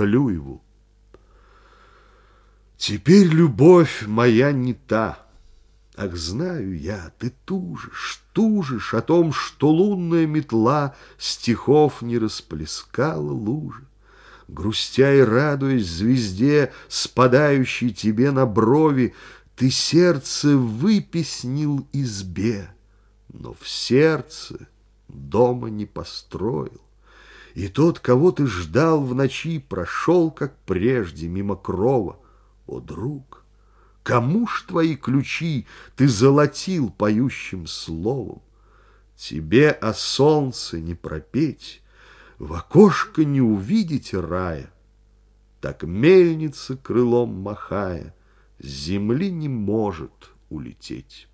Клюеву. Теперь любовь моя не та. Ах, знаю я, ты тужишь, тужишь о том, что лунная метла стихов не расплескала лужи. Грустя и радуясь звезде, спадающей тебе на брови, ты сердце выписнил избе, но в сердце дома не построил. И тот, кого ты ждал в ночи, прошел, как прежде, мимо крова. О, друг, кому ж твои ключи ты золотил поющим словом? Тебе о солнце не пропеть, в окошко не увидеть рая. Так мельница крылом махая, с земли не может улететь.